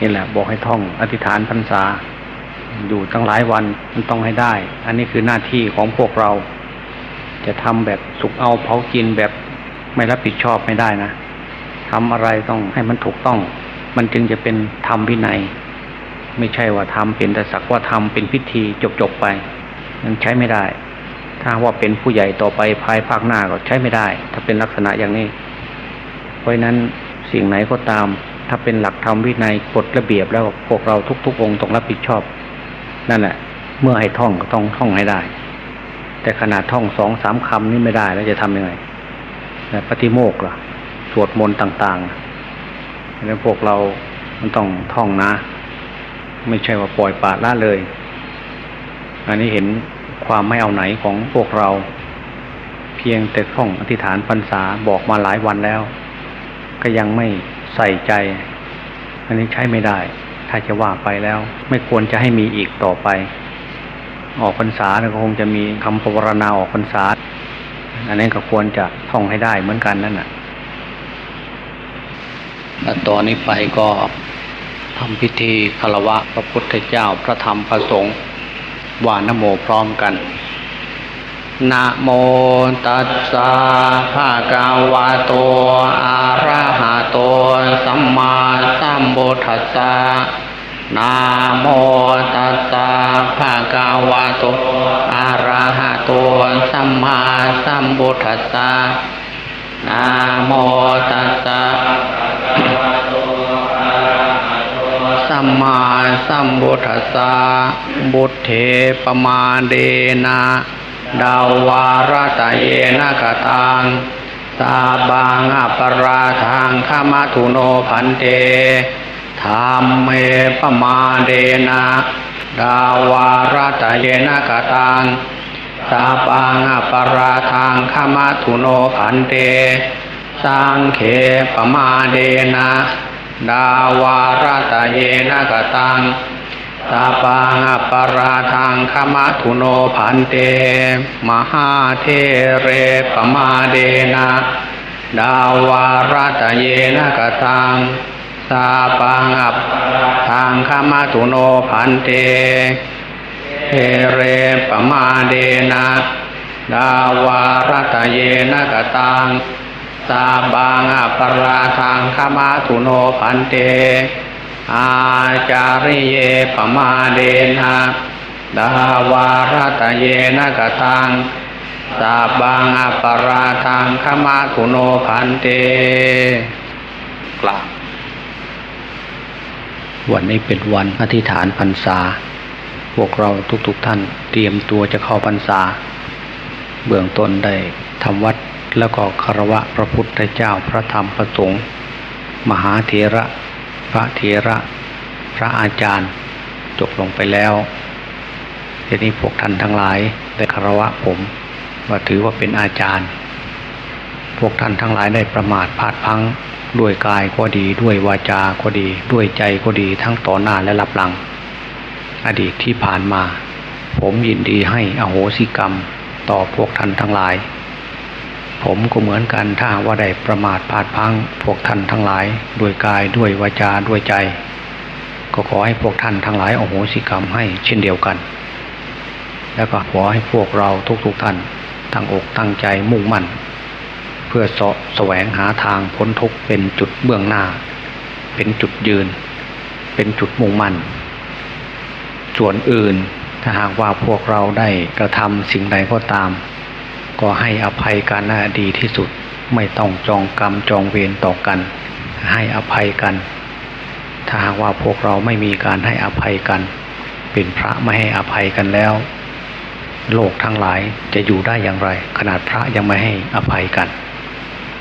นี่แหละ บอกให้ท่องอธิษฐานพรรษา อยู่ตั้งหลายวันมันต้องให้ได้ อันนี้คือหน้าที่ของพวกเรา จะทำแบบสุกเอาเผากินแบบไม่รับผิดชอบไม่ได้นะทำอะไรต้องให้มันถูกต้อง มันจึงจะเป็นธรรมวินัย ไม่ใช่ว่าทำเป็นแต่สักว่าทำเป็นพิธีจบๆไปมันใช้ไม่ได้ ถ้าว่าเป็นผู้ใหญ่ต่อไปภายภาคหน้าก็ใช้ไม่ได้ ถ้าเป็นลักษณะอย่างนี้ เพราะนั้นสิ่งไหนก็ตาม ถ้าเป็นหลักธรรมวินัยกฎระเบียบแล้วพวกเราทุกๆองค์ต้องรับผิดชอบ นั่นแหละ เมื่อให้ท่องก็ต้องท่องให้ได้ แต่ขนาดท่องสองสามคำนี่ไม่ได้แล้วจะทำยังไงปฏิโมกข์ล่ะ สวดมนต์ต่างๆแล้วพวกเรามันต้องท่องนะ ไม่ใช่ว่าปล่อยปละละเลย อันนี้เห็นความไม่เอาไหนของพวกเรา เพียงแต่ท่องอธิษฐานพรรษาบอกมาหลายวันแล้ว ก็ยังไม่ ใส่ใจ อันนี้ใช้ไม่ได้ ถ้าจะว่าไปแล้ว ไม่ควรจะให้มีอีกต่อไป ออกพรรษาก็คงจะมีคำปรารณาออกพรรษา อันนี้ก็ควรจะท่องให้ได้เหมือนกันนั่นแหะและตอนนี้ไปก็ทำพิธีคารวะพระพุทธเจ้าพระธรรมพระสงฆ์วานโมพร้อมกัน นะโมตัสสะภะคะวะโต อะระหะโต สัมมาสัมพุทธัสสะนะโมตัสสะภะคะวะโต อะระหะโต สัมมาสัมพุทธัสสะนะโมตัสสะสัมมาสัมพุทธัสสะบุตเถปมาเดนะ ดาวารตะเยนะกตังสาบางอปราทังขมาทุโนพันเตธรรมเมปมาเดนะดาวารตะเยนะกตังสาบางอปราทังขมาทุโนพันเตสังเขปมาเดนะ ดาวารตะเยนะกตัง ตาปังปราทังขมาทุโนพันเต มหาเทเรปมาเดนะดาวารตเยนะกตังสาปังอัปทางขมาทุโนพันเตเทเรปมาเดนะดาวารตเยนะกตังสาบังอปราทังขมาทุโนพันเต อาจาริเยปมาเดนะดาวารตะเยนะกตังสาบังอปราทังขมาทุโนพันเตกล่าววันนี้เป็นวันอธิษฐานพรรษา พวกเราทุกๆทท่านเตรียมตัวจะเข้าพรรษา เบื้องต้นได้ทำวัดแล้วก็คารวะพระพุทธเจ้าพระธรรมพระสงฆ์มหาเถระ พระเถระพระอาจารย์จบลงไปแล้วทีนี้พวกท่านทั้งหลายได้คารวะผมว่าถือว่าเป็นอาจารย์ พวกท่านทั้งหลายได้ประมาทพลาดพังด้วยกายก็ดีด้วยวาจาก็ดี ด้วยใจก็ดีทั้งต่อหน้าและรับหลัง อดีตที่ผ่านมา ผมยินดีให้อโหสิกรรมต่อพวกท่านทั้งหลาย ผมก็เหมือนกันถ้าว่าได้ประมาทพลาดพังพวกท่านทั้งหลาย ด้วยกายด้วยวาจาด้วยใจ ก็ขอให้พวกท่านทั้งหลายโอโหสิกรรมให้เช่นเดียวกัน แล้วก็ขอให้พวกเราทุกๆทท่านตั้งอกตั้งใจมุ่งมั่น เพื่อสะแสวงหาทางพ้นทุกเป็นจุดเบื้องหน้า เป็นจุดยืน เป็นจุดมุ่งมั่น ส่วนอื่นถ้าหากว่าพวกเราได้กระทำสิ่งใดก็ตาม ก็ให้อภัยกันนะดีที่สุดไม่ต้องจองกรรมจองเวรต่อกัน ให้อภัยกัน ถ้าหากว่าพวกเราไม่มีการให้อภัยกัน เป็นพระไม่ให้อภัยกันแล้ว โลกทั้งหลายจะอยู่ได้อย่างไร ขนาดพระยังไม่ให้อภัยกัน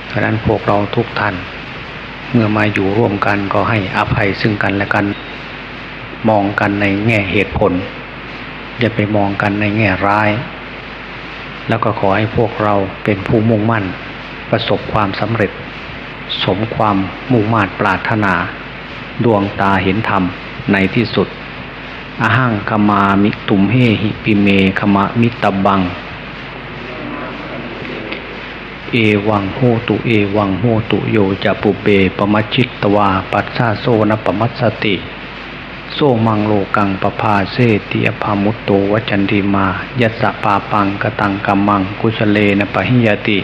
เพราะนั้นพวกเราทุกท่าน เมื่อมาอยู่ร่วมกันก็ให้อภัยซึ่งกันและกัน มองกันในแง่เหตุผลอย่าไปมองกันในแง่ร้าย แล้วก็ขอให้พวกเราเป็นผู้มุ่งมั่น ประสบความสำเร็จ สมความมุ่งมั่นปรารถนา ดวงตาเห็นธรรมในที่สุดอหังคมามิตุมเฮหิปิเมคมามิตบัง เอวังโหตุเอวังโหตุโยจะปุเบปมัชชิตตวา ปัสสาโซนปมัสสติ โซมังโลกังปภาเสติอภามุตโตวจันติมา ยัสสะปาปังกตังกัมมังกุชเลนะปะหิยติ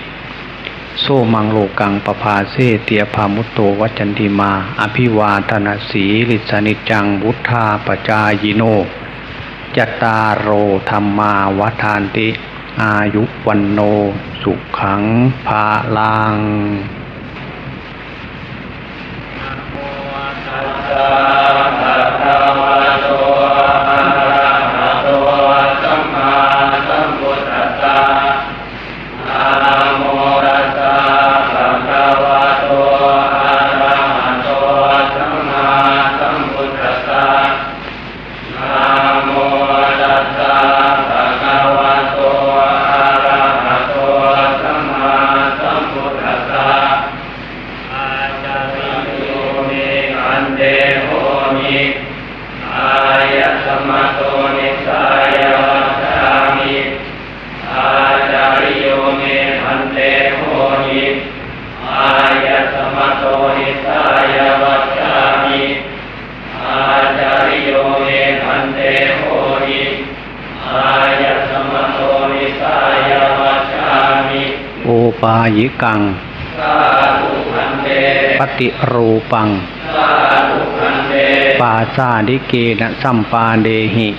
โซมังโลกังปภาเสติอภามุตโตวจันติมา อภิวาทนาสีลิสนิจังวุธาปจายโนจัตตารโอธรรมาวัฏานติ อายุวันโน สุขังภาลัง กัง ปฏิรูปัง ปาซาดิเกนะสัมปาเดหิ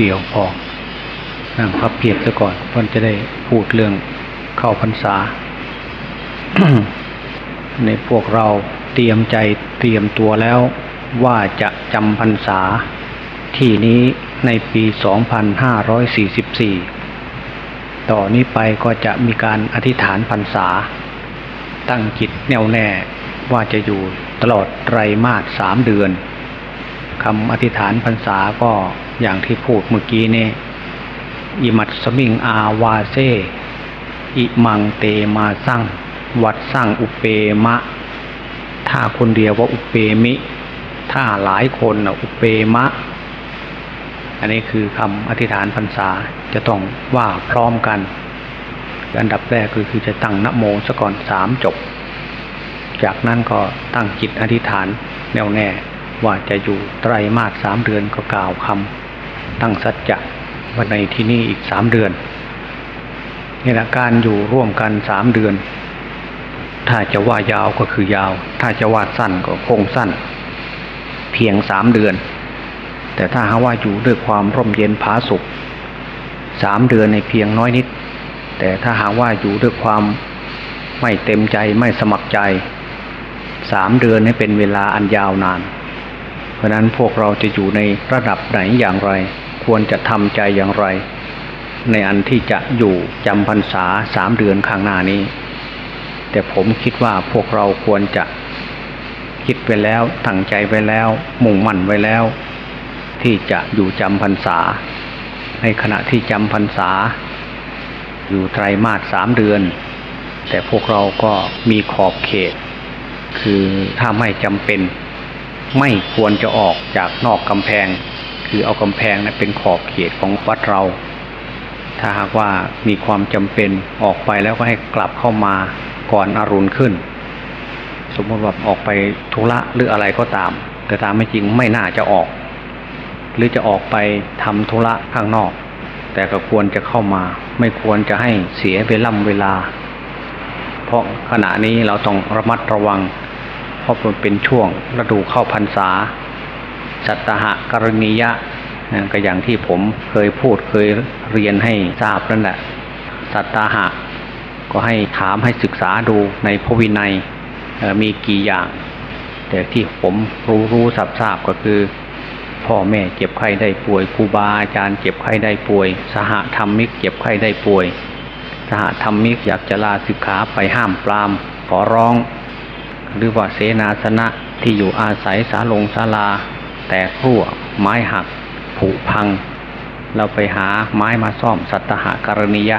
เดียวพอนั่งพับเพียบซะก่อนเพื่อนจะได้พูดเรื่องเข้าพรรษา ในพวกเราเตรียมใจเตรียมตัวแล้วว่าจะจำพรรษา ที่นี้ในปี 2544 ต่อนนี้ไปก็จะมีการอธิษฐานพรรษา ตั้งจิตแน่วแน่ว่าจะอยู่ตลอดไตรมาสสามเดือน คำอธิษฐานพรรษาก็อย่างที่พูดเมื่อกี้นี่อิมัตสมิงอาวาเซอิมังเตมาสั่งวัดสั่งอุเปมะ ถ้าคนเดียวว่าอุเปมิ ถ้าหลายคนอุเปมะ อันนี้คือคำอธิษฐานพรรษาจะต้องว่าพร้อมกันอันดับแรกคือคือจะตั้งนโมซะก่อนสามจบ จากนั้นก็ตั้งจิตอธิษฐานแน่วแน่ ว่าจะอยู่ไตรมาสสามเดือนก็กล่าวคำตั้งสัจจะวันในที่นี่อีกสามเดือนนี่แหละการอยู่ร่วมกันสามเดือน ถ้าจะว่ายาวก็คือยาว ถ้าจะว่าสั้นก็คงสั้น เพียงสามเดือน แต่ถ้าหาว่าอยู่ด้วยความร่มเย็นผาสุขสามเดือนในเพียงน้อยนิด แต่ถ้าหากว่าอยู่ด้วยความไม่เต็มใจไม่สมัครใจสามเดือนให้เป็นเวลาอันยาวนาน เพราะนั้นพวกเราจะอยู่ในระดับไหนอย่างไร ควรจะทำใจอย่างไร ในอันที่จะอยู่จำพรรษาสามเดือนข้างหน้านี้ แต่ผมคิดว่าพวกเราควรจะคิดไว้แล้วตั้งใจไว้แล้ว มุ่งมั่นไว้แล้ว ที่จะอยู่จำพรรษา ในขณะที่จำพรรษา อยู่ไตรมาสสามเดือน แต่พวกเราก็มีขอบเขต คือถ้าไม่จำเป็น ไม่ควรจะออกจากนอกกำแพง คือเอากำแพงนะเป็นขอบเขตของวัดเรา ถ้าหากว่ามีความจำเป็นออกไปแล้วก็ให้กลับเข้ามาก่อนอรุณขึ้น สมมติว่าออกไปธุระหรืออะไรก็ตาม แต่ตามไม่จริงไม่น่าจะออก หรือจะออกไปทำธุระข้างนอก แต่ก็ควรจะเข้ามา ไม่ควรจะให้เสียเวล่ำเวลา เพราะขณะนี้เราต้องระมัดระวัง ราะมันเป็นช่วงฤดูเข้าพรรษาสัตหะกรณียะก็อย่างที่ผมเคยพูดเคยเรียนให้ทราบนั่นแหละสัตหะ ก็ให้ถามให้ศึกษาดูในพระวินัยมีกี่อย่าง แต่ที่ผมรู้รู้ทราบทราบก็คือ พ่อแม่เจ็บไข้ได้ป่วยครูบาอาจารย์เจ็บไข้ได้ป่วย สหธรรมิกเจ็บไข้ได้ป่วย สหธรรมิกอยากจะลาสิกขาไปห้ามปรามขอร้อง หรือว่าเสนาสนะที่อยู่อาศัยสาลงศาลา แตกรั่วไม้หัก ผุพัง เราไปหาไม้มาซ่อมสัตหการณียะ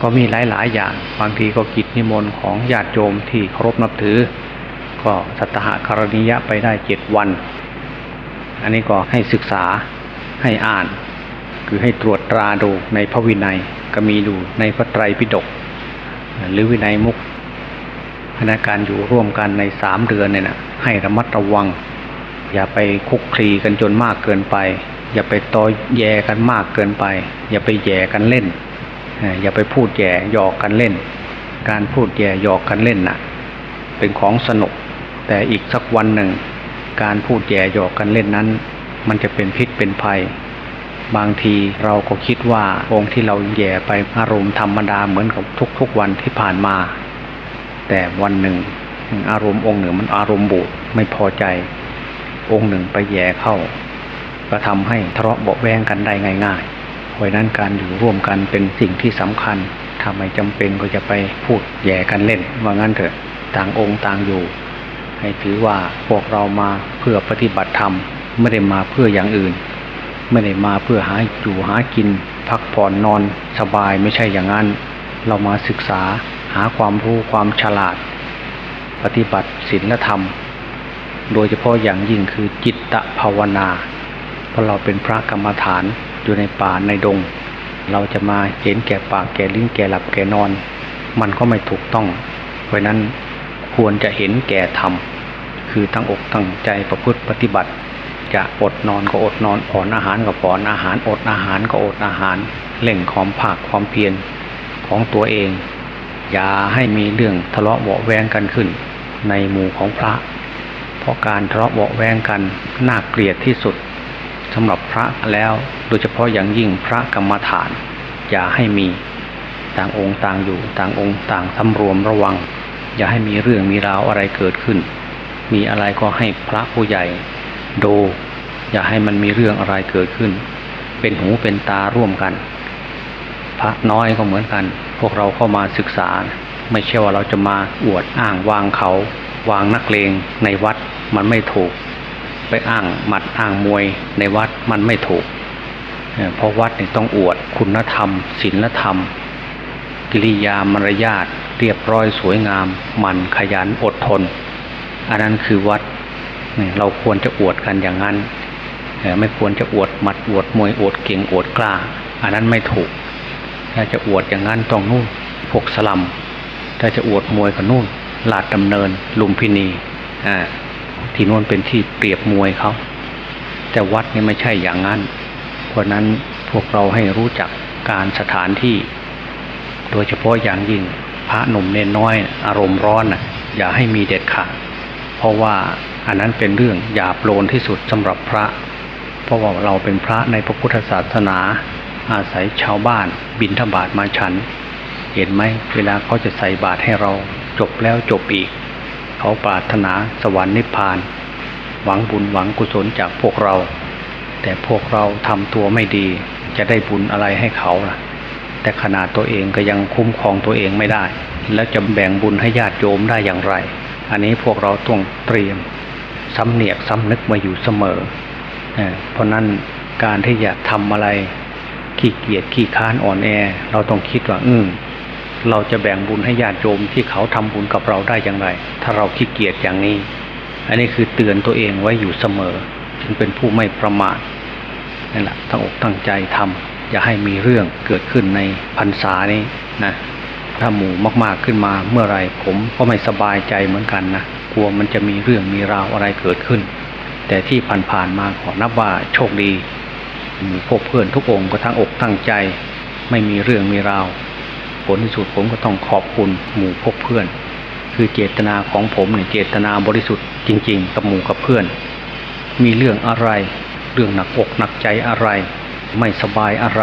ก็มีหลาย ๆ อย่างบางทีก็กิจนิมนต์ของญาติโยมที่เคารพนับถือ ก็สัตหการณียะไปได้เจ็ดวัน อันนี้ก็ให้ศึกษาให้อ่าน คือให้ตรวจตราดูในพระวินัยก็มีดูในพระไตรปิฎกหรือวินัยมุก พนักการอยู่ร่วมกันในสามเดือนเนี่ยนะให้ระมัดระวัง อย่าไปคุกคลีกันจนมากเกินไป อย่าไปตอแยกันมากเกินไป อย่าไปแย่กันเล่นเอ่ออย่าไปพูดแย่หยอกกันเล่น การพูดแย่หยอกกันเล่นน่ะ เป็นของสนุก แต่อีกสักวันหนึ่ง การพูดแย่หยอกกันเล่นนั้น มันจะเป็นพิษเป็นภัยบางทีเราก็คิดว่าองค์ที่เราแย่ไปอารมณ์ธรรมดาเหมือนกับทุกๆวันที่ผ่านมา แต่วันหนึ่ง อารมณ์องค์หนึ่งมันอารมณ์บูดไม่พอใจ องค์หนึ่งไปแย่เข้า ก็ทำให้ทะเลาะเบาแวงกันได้ง่ายๆเพราะนั้นการอยู่ร่วมกันเป็นสิ่งที่สำคัญถ้าไม่จำเป็นก็จะไปพูดแย่กันเล่น ว่างั้นเถอะต่างองค์ต่างอยู่ ให้ถือว่าพวกเรามาเพื่อปฏิบัติธรรมไม่ได้มาเพื่ออย่างอื่น ไม่ได้มาเพื่อหาอยู่หากิน พักผ่อนนอนสบายไม่ใช่อย่างนั้น เรามาศึกษา หาความรู้ความฉลาด ปฏิบัติศีลธรรม โดยเฉพาะอย่างยิ่งคือจิตตภาวนาเพราะเราเป็นพระกรรมฐานอยู่ในป่าในดง เราจะมาเห็นแก่ปากแก่ลิ้นแก่หลับแก่นอน มันก็ไม่ถูกต้อง เพราะนั้นควรจะเห็นแก่ธรรมคือตั้งอกตั้งใจประพฤติปฏิบัติ จะอดนอนก็อดนอนผ่อนอาหารก็ผ่อนอาหารอดอาหารก็อดอาหารเล่งความภาคความเพียรของตัวเอง อย่าให้มีเรื่องทะเลาะเบาแวงกันขึ้น ในหมู่ของพระ เพราะการทะเลาะเบาแวงกันน่าเกลียดที่สุดสำหรับพระแล้วโดยเฉพาะอย่างยิ่งพระกรรมฐาน อย่าให้มีต่างองค์ต่างอยู่ต่างองค์ต่างสำรวมระวัง อย่าให้มีเรื่องมีราวอะไรเกิดขึ้น มีอะไรก็ให้พระผู้ใหญ่ดูอย่าให้มันมีเรื่องอะไรเกิดขึ้น เป็นหูเป็นตาร่วมกัน พระน้อยก็เหมือนกัน พวกเราเข้ามาศึกษา ไม่ใช่ว่าเราจะมาอวดอ้างวางเขา วางนักเลงในวัดมันไม่ถูก ไปอ้างหมัดอ้างมวยในวัดมันไม่ถูก เพราะวัดเนี่ยต้องอวดคุณธรรมศีลธรรม กิริยามารยาทเรียบร้อยสวยงามหมันขยันอดทน อันนั้นคือวัดเราควรจะอวดกันอย่างนั้น ไม่ควรจะอวดหมัดอวดมวยอวดเก่งอวดกล้า อันนั้นไม่ถูก ถ้าจะอวดอย่างนั้นต้องนู่นพวกสลัม ถ้าจะอวดมวยก็นู่นลาดดำเนิน ลุมพินีอ่าที่นู่นเป็นที่เปรียบมวยเขาแต่วัดนี่ไม่ใช่อย่างนั้น เพราะนั้นพวกเราให้รู้จักการสถานที่ โดยเฉพาะอย่างยิ่งพระหนุ่มเนนน้อย อารมณ์ร้อนน่ะอย่าให้มีเด็ดขาดเพราะว่าอันนั้นเป็นเรื่องหยาบโลนที่สุดสำหรับพระ เพราะว่าเราเป็นพระในพระพุทธศาสนา อาศัยชาวบ้านบินทบาทมาฉัน เห็นไหมเวลาเขาจะใส่บาตรให้เราจบแล้วจบอีก เขาปรารถนาสวรรค์นิพพาน หวังบุญหวังกุศลจากพวกเรา แต่พวกเราทำตัวไม่ดี จะได้บุญอะไรให้เขาล่ะ แต่ขนาดตัวเองก็ยังคุ้มครองตัวเองไม่ได้ แล้วจะแบ่งบุญให้ญาติโยมได้อย่างไร อันนี้พวกเราต้องเตรียมสำเนียกสำนึกมาอยู่เสมอเอ่อเพราะนั้นการที่จะทำอะไร ขี้เกียจขี้ค้านอ่อนแอ เราต้องคิดว่าอืมเราจะแบ่งบุญให้ญาติโยมที่เขาทำบุญกับเราได้อย่างไร ถ้าเราขี้เกียจอย่างนี้ อันนี้คือเตือนตัวเองไว้อยู่เสมอ จึงเป็นผู้ไม่ประมาทนั่นแหละตั้งอกตั้งใจทำอย่าให้มีเรื่องเกิดขึ้นในพรรษานี้นะถ้าหมู่มากๆขึ้นมาเมื่อไรผมก็ไม่สบายใจเหมือนกันนะกลัวมันจะมีเรื่องมีราวอะไรเกิดขึ้น แต่ที่ผ่านๆมาขอนับว่าโชคดี พวกเพื่อนทุกองค์ก็ทั้งอกตั้งใจ ไม่มีเรื่องมีราวผลที่สุดผมก็ต้องขอบคุณหมู่พวกเพื่อน คือเจตนาของผมเนี่ยเจตนาบริสุทธิ์จริง ๆ กับหมู่กับเพื่อน มีเรื่องอะไร เรื่องหนักอกหนักใจอะไร ไม่สบายอะไร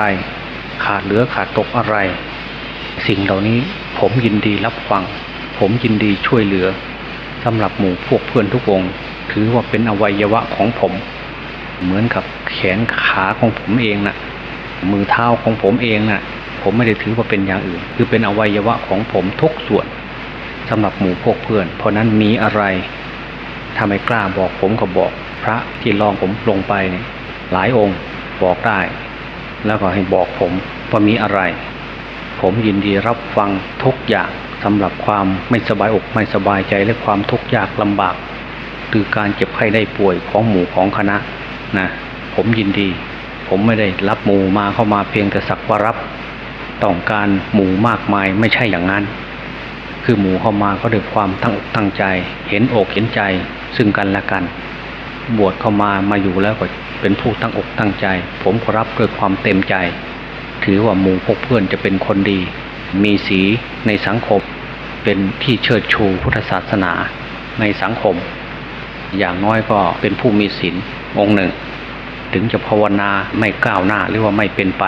ขาดเหลือขาดตกอะไร สิ่งเหล่านี้ผมยินดีรับฟัง ผมยินดีช่วยเหลือสำหรับหมู่พวกเพื่อนทุกองถือว่าเป็นอวัยวะของผม เหมือนกับแขนขาของผมเองนะ่ะ มือเท้าของผมเองนะ่ะ ผมไม่ได้ถือว่าเป็นอย่างอื่น คือเป็นอวัยวะของผมทุกส่วนสำหรับหมู่พวกเพื่อน เพราะนั้นมีอะไรถ้าไม่กล้าบอกผมก็บอก พระที่ลองผมลงไปเนี่ยหลายองค์บอกได้ แล้วก็ให้บอกผมว่ามีอะไร ผมยินดีรับฟังทุกอย่างสำหรับความไม่สบายอกไม่สบายใจและความทุกข์ยากลำบาก คือการเจ็บไข้ได้ป่วยของหมู่ของคณะ นะผมยินดี ผมไม่ได้รับหมู่มาเข้ามาเพียงแต่สักว่ารับต้องการหมู่มากมายไม่ใช่อย่างนั้น คือหมู่เข้ามาก็ด้วยความตั้งอกตั้งใจ เห็นอกเห็นใจซึ่งกันและกัน บวชเข้ามามาอยู่แล้วก็เป็นผู้ตั้งอกตั้งใจ ผมก็รับด้วยความเต็มใจ ถือว่าหมู่พวกเพื่อนจะเป็นคนดี มีสีในสังคม เป็นที่เชิดชูพุทธศาสนาในสังคม อย่างน้อยก็เป็นผู้มีศีลองค์หนึ่ง ถึงจะภาวนาไม่ก้าวหน้าหรือว่าไม่เป็นไป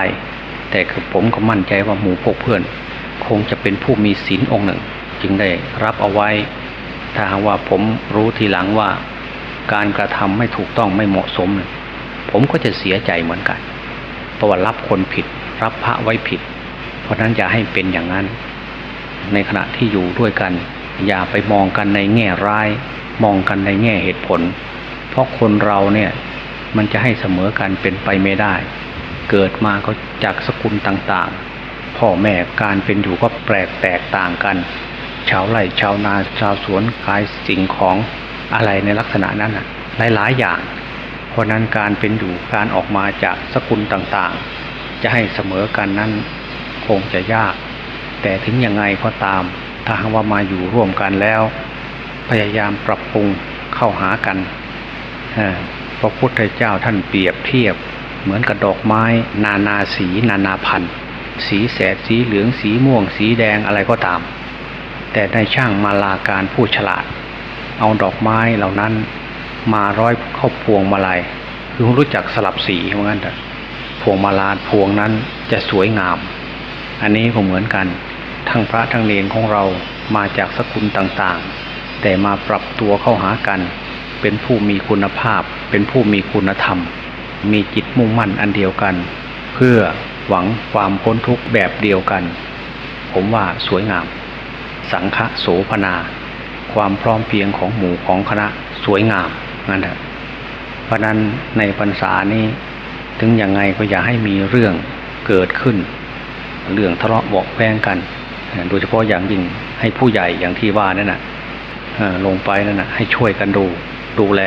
แต่ผมก็มั่นใจว่าหมู่พวกเพื่อน คงจะเป็นผู้มีศีลองค์หนึ่ง จึงได้รับเอาไว้ ถ้าหากว่าผมรู้ทีหลังว่า การกระทำไม่ถูกต้องไม่เหมาะสม ผมก็จะเสียใจเหมือนกันเพราะว่ารับคนผิด รับพระไว้ผิด เพราะนั้นอย่าให้เป็นอย่างนั้น ในขณะที่อยู่ด้วยกัน อย่าไปมองกันในแง่ร้าย มองกันในแง่เหตุผล เพราะคนเราเนี่ยมันจะให้เสมอกันเป็นไปไม่ได้ เกิดมาก็จากสกุลต่างๆ พ่อแม่การเป็นอยู่ก็แปลกแตกต่างกัน ชาวไร่ชาวนาชาวสวนขายสิ่งของอะไรในลักษณะนั้นอะหลายๆอย่าง เพราะนั้นการเป็นอยู่การออกมาจากสกุลต่างๆ จะให้เสมอกันนั้นคงจะยาก แต่ถึงยังไงก็ตาม ถ้าหากว่ามาอยู่ร่วมกันแล้ว พยายามปรับปรุงเข้าหากันเพระพุทธเจ้าท่านเปรียบเทียบ เหมือนกับดอกไม้ นานาสี นานาพันธุ์ สีแสดสีเหลืองสีม่วง สีแดงอะไรก็ตาม แต่ในช่างมาลาการผู้ฉลาด เอาดอกไม้เหล่านั้นมาร้อยเข้าพวงมาลัยคือรู้จักสลับสีเหมือนกันแต่พวงมาลาพวงนั้นจะสวยงาม อันนี้ก็เหมือนกัน ทั้งพระทั้งเนรของเรามาจากสกุลต่างๆ แต่มาปรับตัวเข้าหากัน เป็นผู้มีคุณภาพ เป็นผู้มีคุณธรรม มีจิตมุ่งมั่นอันเดียวกัน เพื่อหวังความพ้นทุกข์แบบเดียวกัน ผมว่าสวยงาม สังฆโสพนา ความพร้อมเพียงของหมู่ของคณะสวยงามนั่นแหละเพราะนั้นในพรรษานี้ ถึงยังไงก็อย่าให้มีเรื่องเกิดขึ้น เรื่องทะเลาะเบอกแวงกัน โดยเฉพาะอย่างยิ่งให้ผู้ใหญ่อย่างที่ว่านั่นนะลงไปนั่นนะให้ช่วยกันดูดูแล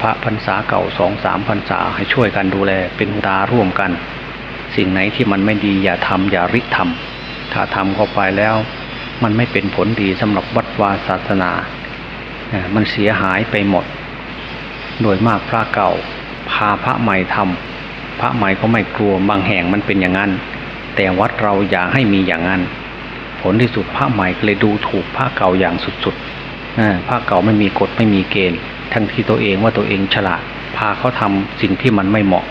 พระพรรษาเก่าสองสามพรรษาให้ช่วยกันดูแลเป็นตาร่วมกัน สิ่งไหนที่มันไม่ดีอย่าทำอย่าริทำถ้าทำเข้าไปแล้ว มันไม่เป็นผลดีสำหรับวัดวาศาสนา มันเสียหายไปหมด โดยมากพระเก่าพาพระใหม่ทำพระใหม่ก็ไม่กลัวบางแห่งมันเป็นอย่างนั้น แต่วัดเราอย่าให้มีอย่างนั้น ลที่สุดพระใหม่เลยดูถูกพระเก่าอย่างสุดๆเออพระเก่าไม่มีกฎไม่มีเกณฑ์ ทั้งที่ตัวเองว่าตัวเองฉลาด พาเขาทำสิ่งที่มันไม่เหมาะ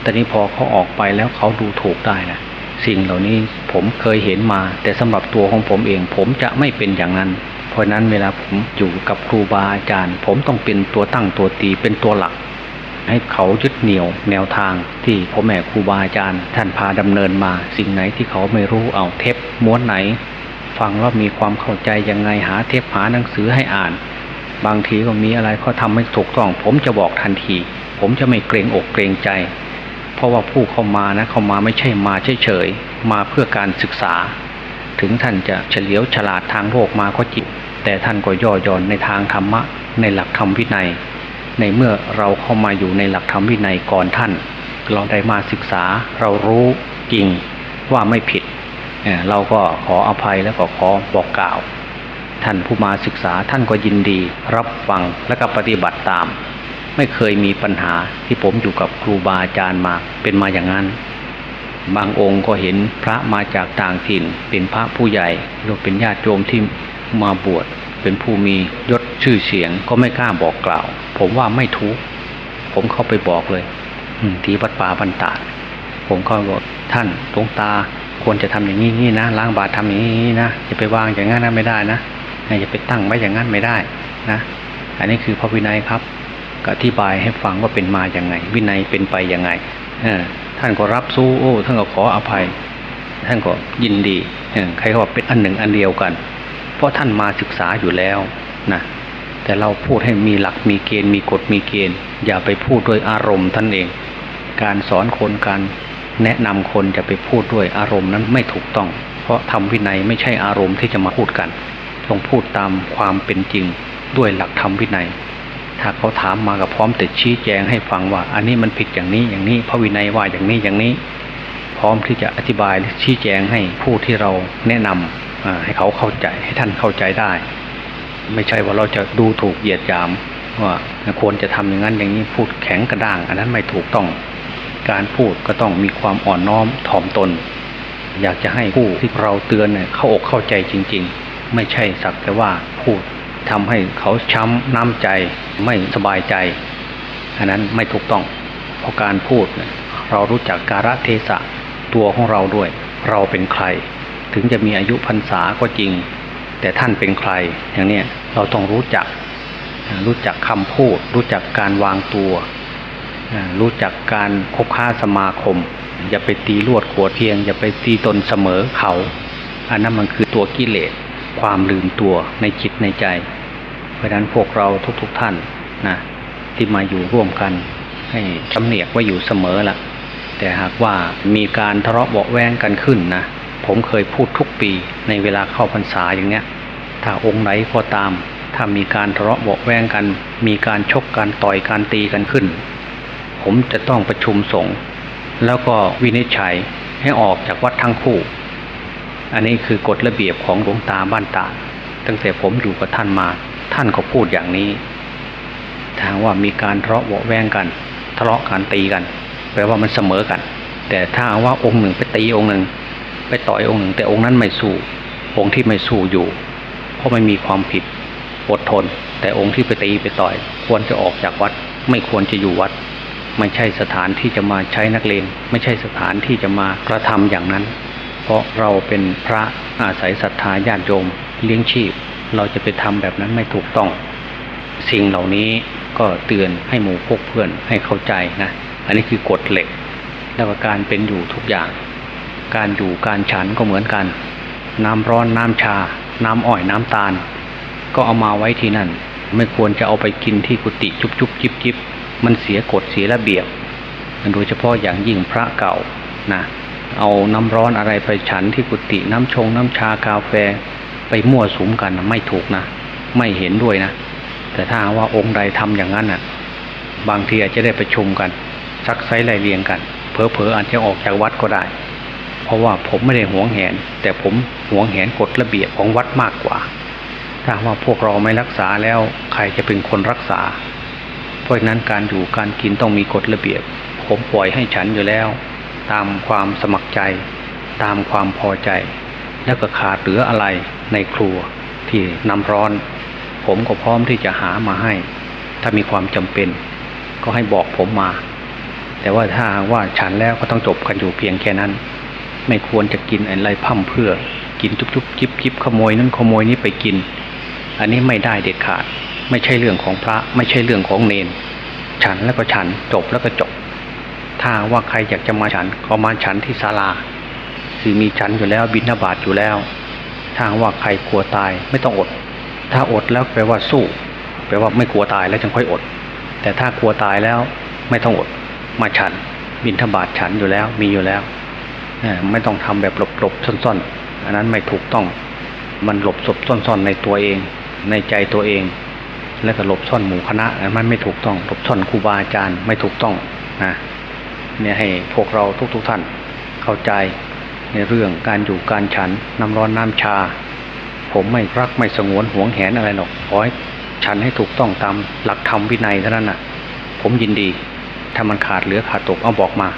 แต่นี้พอเขาออกไปแล้วเขาดูถูกได้นะสิ่งเหล่านี้ผมเคยเห็นมา แต่สำหรับตัวของผมเอง ผมจะไม่เป็นอย่างนั้น เพราะนั้นเวลาผมอยู่กับครูบาอาจารย์ ผมต้องเป็นตัวตั้งตัวตีเป็นตัวหลักให้เขายึดเหนี่ยวแนวทางที่พ่อแม่ครูบาอาจารย์ ท่านพาดำเนินมา สิ่งไหนที่เขาไม่รู้เอาเทปม้วนไหน ฟังแล้วมีความเข้าใจยังไงหาเทปหาหนังสือให้อ่าน บางทีก็มีอะไรเขาทำไม่ถูกต้อง ผมจะบอกทันที ผมจะไม่เกรงอกเกรงใจ เพราะว่าผู้เข้ามานะเข้ามาไม่ใช่มาเฉยๆมาเพื่อการศึกษา ถึงท่านจะเฉลียวฉลาดทางโลกมาก็จริงแต่ท่านก็ย่อหย่อนในทางธรรมะ ในหลักธรรมวินัย ในเมื่อเราเข้ามาอยู่ในหลักธรรมวินัยก่อนท่าน เราได้มาศึกษาเรารู้จริงว่าไม่ผิด เราก็ขออภัยแล้วก็ขอบอกกล่าว ท่านผู้มาศึกษาท่านก็ยินดี รับฟังและก็ปฏิบัติตาม ไม่เคยมีปัญหาที่ผมอยู่กับครูบาอาจารย์มาเป็นมาอย่างนั้น บางองค์ก็เห็นพระมาจากต่างถิ่น เป็นพระผู้ใหญ่หรือเป็นญาติโยมที่มาบวชเป็นผู้มียศชื่อเสียงก็ไม่กล้าบอกกล่าว ผมว่าไม่ถูกผมเข้าไปบอกเลยที่วัดป่าบันตาด ผมเข้าบอกท่านหลวงตาควรจะทำอย่างนี้นี่นะล้างบาตรทำอย่างนี้นะจะไปวางอย่างนั้นนะไม่ได้นะอย่าไปตั้งไว้อย่างนั้นไม่ได้นะอันนี้คือพระวินัยครับก็อธิบายให้ฟังว่าเป็นมาอย่างไง วินัยเป็นไปอยังไงท่านก็รับสู้โอ้ท่านก็ขออภัย ท่านก็ยินดีเออใครก็ว่าเป็นอันหนึ่งอันเดียวกัน เพราะท่านมาศึกษาอยู่แล้วนะแต่เราพูดให้มีหลักมีเกณฑ์มีกฎมีเกณฑ์ อย่าไปพูดด้วยอารมณ์ท่านเอง การสอนคนการ แนะนำคนจะไปพูดด้วยอารมณ์นั้นไม่ถูกต้อง เพราะทำวินัยไม่ใช่อารมณ์ที่จะมาพูดกัน ต้องพูดตามความเป็นจริงด้วยหลักธรรมวินัย ถ้าเขาถามมากับพร้อมแต่ชี้แจงให้ฟังว่า อันนี้มันผิดอย่างนี้อย่างนี้พระวินัยว่าอย่างนี้อย่างนี้ พร้อมที่จะอธิบายชี้แจงให้ผู้ที่เราแนะนำให้เขาเข้าใจให้ท่านเข้าใจได้ ไม่ใช่ว่าเราจะดูถูกเหยียดหยามว่าควรจะทำอย่างนั้นอย่างนี้พูดแข็งกระด้าง อันนั้นไม่ถูกต้อง การพูดก็ต้องมีความอ่อนน้อมถ่อมตน อยากจะให้ผู้ที่เราเตือนเนี่ยเข้าอกเข้าใจจริง ๆ ไม่ใช่สักแต่ว่าพูดทำให้เขาช้ำน้ำใจไม่สบายใจ อันนั้นไม่ถูกต้อง เพราะการพูดเรารู้จักการะเทศะตัวของเราด้วย เราเป็นใคร ถึงจะมีอายุพรรษาก็จริง แต่ท่านเป็นใครอย่างเนี้ยเราต้องรู้จัก รู้จักคำพูด รู้จักการวางตัว รู้จักการคบค้าสมาคม อย่าไปตีลวดขวดเพียง อย่าไปตีตนเสมอเขา อันนั้นมันคือตัวกิเลสความลืมตัวในจิตในใจ เพราะฉะนั้นพวกเราทุกๆทท่านนะที่มาอยู่ร่วมกัน ให้จำเนียกไว้อยู่เสมอละแต่หากว่ามีการทะเลาะเบาแวงกันขึ้นนะผมเคยพูดทุกปีในเวลาเข้าพรรษาอย่างเนี้ย ถ้าองค์ไหนก็ตาม ถ้ามีการทะเลาะเบาแวงกัน มีการชกกันต่อยการตีกันขึ้น ผมจะต้องประชุมสงฆ์แล้วก็วินิจฉัยให้ออกจากวัดทั้งคู่ อันนี้คือกฎระเบียบของหลวงตาบ้านตาตั้งแต่ผมอยู่กับท่านมา ท่านก็พูดอย่างนี้ทางว่ามีการทะเลาะเบาแวงกัน ทะเลาะกันตีกัน แปลว่ามันเสมอกัน แต่ถ้าว่าองค์หนึ่งไปตีองค์หนึ่ง ไปต่อยองค์หนึ่ง แต่องค์นั้นไม่สู้ องค์ที่ไม่สู้อยู่ เพราะไม่มีความผิดอดทน แต่องค์ที่ไปตีไปต่อย ควรจะออกจากวัด ไม่ควรจะอยู่วัด ไม่ใช่สถานที่จะมาใช้นักเลงไม่ใช่สถานที่จะมากระทำอย่างนั้น เพราะเราเป็นพระอาศัยศรัทธาญาติโยมเลี้ยงชีพ เราจะไปทำแบบนั้นไม่ถูกต้อง สิ่งเหล่านี้ก็เตือนให้หมู่พกเพื่อนให้เข้าใจนะ อันนี้คือกฎเหล็ก แล้วก็การเป็นอยู่ทุกอย่าง การอยู่การฉันก็เหมือนกัน น้ำร้อนน้ำชา น้ำอ้อยน้ำตาล ก็เอามาไว้ที่นั่น ไม่ควรจะเอาไปกินที่กุฏิจุบจุบจิบจิบ มันเสียกฎเสียระเบียบโดยเฉพาะอย่างยิ่งพระเก่านะเอาน้ำร้อนอะไรไปฉันที่กุฏิน้ำชงน้ำชากาแฟไปมั่วสุมกันไม่ถูกนะ ไม่เห็นด้วยนะ แต่ถ้าว่าองค์ใดทำอย่างนั้นน่ะ บางทีอาจจะได้ประชุมกันซักไซไล่เลียงกันเพอเพออาจจะออกจากวัดก็ได้ เพราะว่าผมไม่ได้หวงแหน แต่ผมหวงแหนกฎระเบียบของวัดมากกว่า ถ้าว่าพวกเราไม่รักษาแล้วใครจะเป็นคนรักษา เพราะฉะนั้นการอยู่การกินต้องมีกฎระเบียบ ผมปล่อยให้ฉันอยู่แล้ว ตามความสมัครใจ ตามความพอใจ แล้วก็ขาดเหลืออะไรในครัวที่น้ำร้อน ผมก็พร้อมที่จะหามาให้ ถ้ามีความจำเป็น ก็ให้บอกผมมา แต่ว่าถ้าว่าฉันแล้วก็ต้องจบกันอยู่เพียงแค่นั้น ไม่ควรจะกินอะไรพั่มเพื่อ กินจุบจุบจิบจิบขโมยนั้นขโมยนี้ไปกิน อันนี้ไม่ได้เด็ดขาด ไม่ใช่เรื่องของพระ ไม่ใช่เรื่องของเนน ฉันแล้วก็ฉันจบแล้วก็จบ ถ้าว่าใครอยากจะมาฉันก็มาฉันที่ศาลา คือมีฉันอยู่แล้วบิณฑบาตอยู่แล้วถ้าว่าใครกลัวตายไม่ต้องอด ถ้าอดแล้วแปลว่าสู้ แปลว่าไม่กลัวตายแล้วจึงค่อยอด แต่ถ้ากลัวตายแล้วไม่ต้องอด มาฉัน บิณฑบาตฉันอยู่แล้วมีอยู่แล้วไม่ต้องทำแบบหลบๆซ่อนๆอันนั้นไม่ถูกต้อง มันหลบศพซ่อนๆในตัวเอง ในใจตัวเอง แล้วก็หลบซ่อนหมู่คณะมันไม่ถูกต้องหลบซ่อนครูบาอาจารย์ไม่ถูกต้องนะเนี่ยให้พวกเราทุกๆทท่านเข้าใจในเรื่องการอยู่การฉันน้ำร้อนน้ำชา ผมไม่รักไม่สงวนหวงแหนอะไรหรอกขอให้ฉันให้ถูกต้องตามหลักธรรมวินัยเท่านั้นน่ะ ผมยินดีถ้ามันขาดเหลือขาดตกเอาบอกมา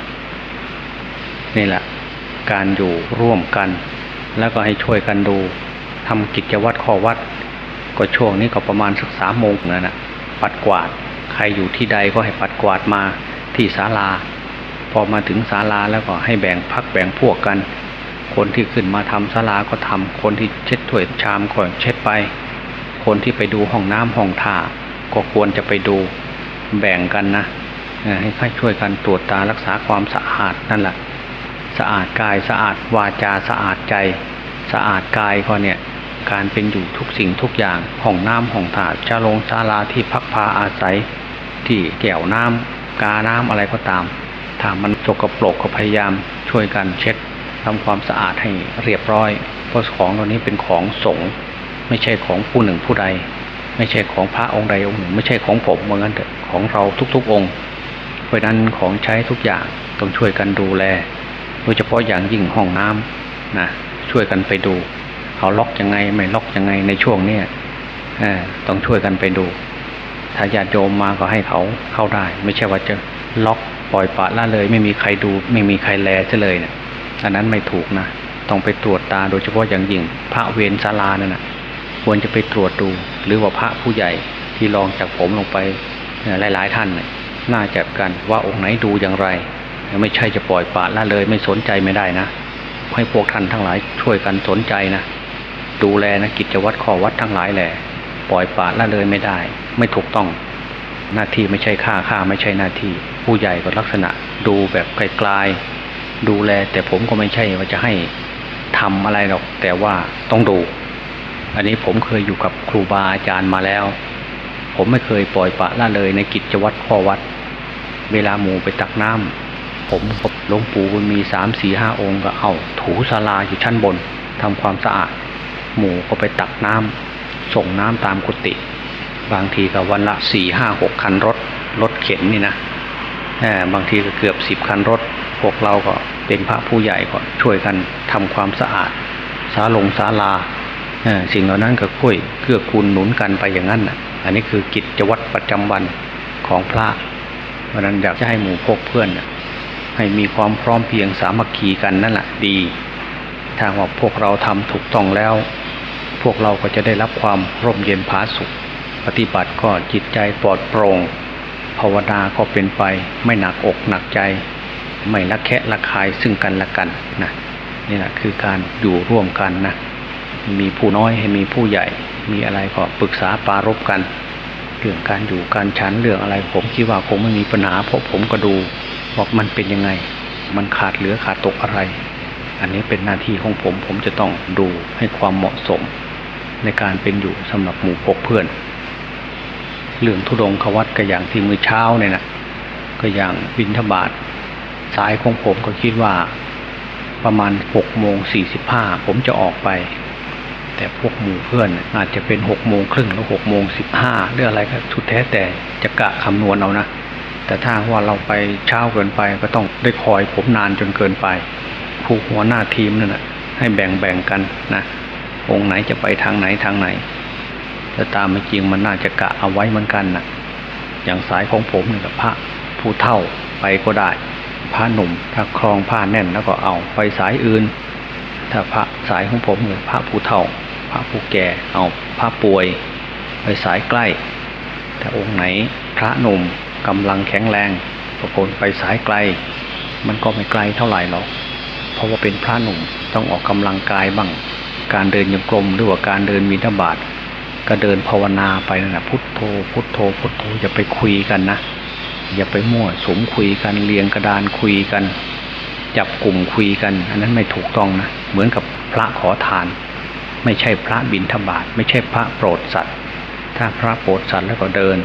นี่แหละ การอยู่ร่วมกัน แล้วก็ให้ช่วยกันดูทำกิจวัตรข้อวัด ก็ช่วงนี้ก็ประมาณสักสามโมงนั่นนะปัดกวาด ใครอยู่ที่ใดก็ให้ปัดกวาดมาที่ศาลา พอมาถึงศาลาแล้วก็ให้แบ่งพักแบ่งพวกกัน คนที่ขึ้นมาทำศาลาก็ทำคนที่เช็ดถ้วยชามก็เช็ดไป คนที่ไปดูห้องน้ำห้องท่าก็ควรจะไปดูแบ่งกันนะให้ค่อยช่วยกันตรวจตารักษาความสะอาดนั่นแหละสะอาดกายสะอาดวาจาสะอาดใจ สะอาดกายก็เนี่ย การเป็นอยู่ทุกสิ่งทุกอย่างห้องน้ำห้องถาดชาลงศาลาที่พักพาอาศัย ที่แก้วน้ำกาน้ำอะไรก็ตาม ถ้ามันสกปรกก็พยายามช่วยกันเช็ดทำความสะอาดให้เรียบร้อย เพราะของเหล่านี้เป็นของสงฆ์ไม่ใช่ของผู้หนึ่งผู้ใด ไม่ใช่ของพระองค์ใดองค์หนึ่ง ไม่ใช่ของผมเหมือนกันเถอะของเราทุกๆองค์ เพราะฉะนั้นของใช้ทุกอย่างต้องช่วยกันดูแล โดยเฉพาะอย่างยิ่งห้องน้ำนะช่วยกันไปดู เขาล็อกยังไง ไม่ล็อกยังไงในช่วงเนี้ยอต้องช่วยกันไปดู ถ้าญาติโยมมาก็ให้เขาเข้าได้ ไม่ใช่ว่าจะล็อกปล่อยปะละเลย ไม่มีใครดู ไม่มีใครแลซะเลยเนี่ยอันนั้นไม่ถูกนะต้องไปตรวจตาโดยเฉพาะอย่างยิ่ง พระเวรศาลานั่นนะควรจะไปตรวจดู หรือว่าพระผู้ใหญ่ที่รองจากผมลงไปหลาย ๆ ท่านเนี่ยน่าจะกันว่าองค์ไหนดูอย่างไร ไม่ใช่จะปล่อยปละละเลย ไม่สนใจไม่ได้นะให้พวกท่านทั้งหลายช่วยกันสนใจนะ ดูแลนะกิจวัตรข้อวัดทั้งหลายแหละปล่อยปละละเลยไม่ได้ ไม่ถูกต้อง หน้าที่ไม่ใช่ค่าค่าไม่ใช่หน้าที่ ผู้ใหญ่ก็ลักษณะ ดูแบบไกลๆดูแล แต่ผมก็ไม่ใช่ว่าจะให้ทำอะไรหรอก แต่ว่าต้องดู อันนี้ผมเคยอยู่กับครูบาอาจารย์มาแล้ว ผมไม่เคยปล่อยปละละเลยในกิจวัตรข้อวัด เวลาหมูไปตักน้ำผมกับหลวงปู่มันมีสามสี่ห้าองค์ก็เอาถูศาลาอยู่ชั้นบนทำความสะอาด หมูก็ไปตักน้ำส่งน้ำตามกุฏิบางทีก็วันละสี่ห้าหกคันรถรถเข็นนี่นะเออบางทีก็เกือบสิบคันรถ พวกเราก็เป็นพระผู้ใหญ่ก็ช่วยกันทำความสะอาดศาลงศาลาสิ่งเหล่านั้นก็คุยเกื้อกูลหนุนกันไปอย่างนั้นน่ะอันนี้คือกิจวัตรประจำวันของพระเพราะนั้นอยากจะให้หมู่พกเพื่อนนะให้มีความพร้อมเพียงสามัคคีกันนั่นแหละดีถ้าว่าพวกเราทำถูกต้องแล้ว วกเราก็จะได้รับความร่มเย็นผาสุข ปฏิบัติก็จิตใจปลอดโปร่งภาวนาก็เป็นไปไม่หนักอกหนักใจ ไม่ละแคะละคายซึ่งกันและกันนะนี่แหละคือการอยู่ร่วมกันนะมีผู้น้อยให้มีผู้ใหญ่ มีอะไรก็ปรึกษาปรารบกัน เรื่องการอยู่การชันเรื่องอะไรผมคิดว่าคงไม่มีปัญหาเพราะผมก็ดูว่ามันเป็นยังไง มันขาดเหลือขาดตกอะไร อันนี้เป็นหน้าที่ของผมผมจะต้องดูให้ความเหมาะสม ในการเป็นอยู่สำหรับหมู่พกเพื่อน เรื่องทุดงควัดก็อย่างที่มือเช้าเนี่ยนะก็อย่างบินทบาทสายของผมก็คิดว่าประมาณหกโมงสี่สิบห้าผมจะออกไป แต่พวกหมู่เพื่อนอาจจะเป็นหกโมงครึ่งหรือหกโมงสิบห้าหรืออะไรก็ชุดแท้แต่จะกะคำนวณเอานะแต่ถ้าว่าเราไปเช้าเกินไปก็ต้องได้คอยผมนานจนเกินไป ผู้หัวหน้าทีมนั่นแนะให้แบ่งแบ่งกันนะ องค์ไหนจะไปทางไหนทางไหน แต่ตามจริงมันน่าจะกะเอาไว้เหมือนกันนะอย่างสายของผมเนี่ยกับพระผู้เท่าไปก็ได้พระหนุ่มถ้าคลองผ้าแน่นแล้วก็เอาไปสายอื่น ถ้าพระสายของผมเนี่ยพระผู้เฒ่า พระผู้แก่เอาพระป่วย ไปสายใกล้ถ้าองค์ไหนพระหนุ่มกำลังแข็งแรงปรากฏไปสายไกล มันก็ไม่ไกลเท่าไหร่หรอกเพราะว่าเป็นพระหนุ่มต้องออกกำลังกายบ้าง การเดินยังกลมหรือว่าการเดินมีทบาทก็เดินภาวนาไปนั่ะพุทโธพุทโธพุทโธอย่าไปคุยกันนะ อย่าไปมั่วสมคุยกันเรียงกระดานคุยกัน จับกลุ่มคุยกัน อันนั้นไม่ถูกต้องนะเหมือนกับพระขอทาน ไม่ใช่พระบิณฑบาตไม่ใช่พระโปรดสัตว์ ถ้าพระโปรดสัตว์แล้วก็เดิน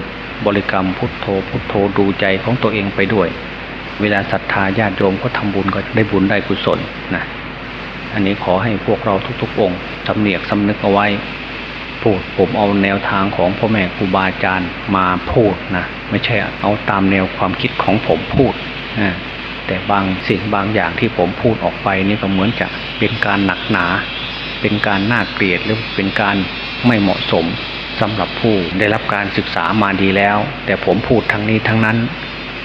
บริกรรมพุทโธพุทโธดูใจของตัวเองไปด้วย เวลาศรัทธาญาติโยมก็ทำบุญก็ได้บุญได้กุศลนะ อันนี้ขอให้พวกเราทุกๆองค์สำเนียกสำนึกเอาไว้ พูดผมเอาแนวทางของพ่อแม่ครูบาอาจารย์มาพูดนะไม่ใช่เอาตามแนวความคิดของผมพูดนะแต่บางสิ่งบางอย่างที่ผมพูดออกไปนี่ก็เหมือนจะเป็นการหนักหนา เป็นการน่าเกลียดหรือเป็นการไม่เหมาะสมสำหรับผู้ได้รับการศึกษามาดีแล้ว แต่ผมพูดทั้งนี้ทั้งนั้น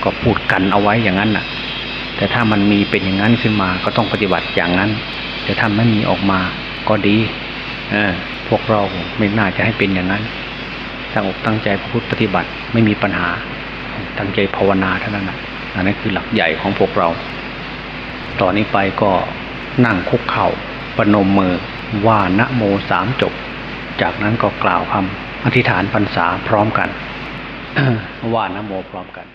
ก็พูดกันเอาไว้อย่างนั้นน่ะ แต่ถ้ามันมีเป็นอย่างนั้นขึ้นมาก็ต้องปฏิบัติอย่างนั้น แต่ถ้าไม่มีออกมาก็ดีอพวกเราไม่น่าจะให้เป็นอย่างนั้น ตั้งอกตั้งใจพูดปฏิบัติไม่มีปัญหา ตั้งใจภาวนาเท่านั้นนะอันนั้นคือหลักใหญ่ของพวกเรา ต่อนนี้ไปก็นั่งคุกเข่าปนมมือว่านะโมสามจบ จากนั้นก็กล่าวคำอธิษฐานพรรษาพร้อมกันว่านะโมพร้อมกัน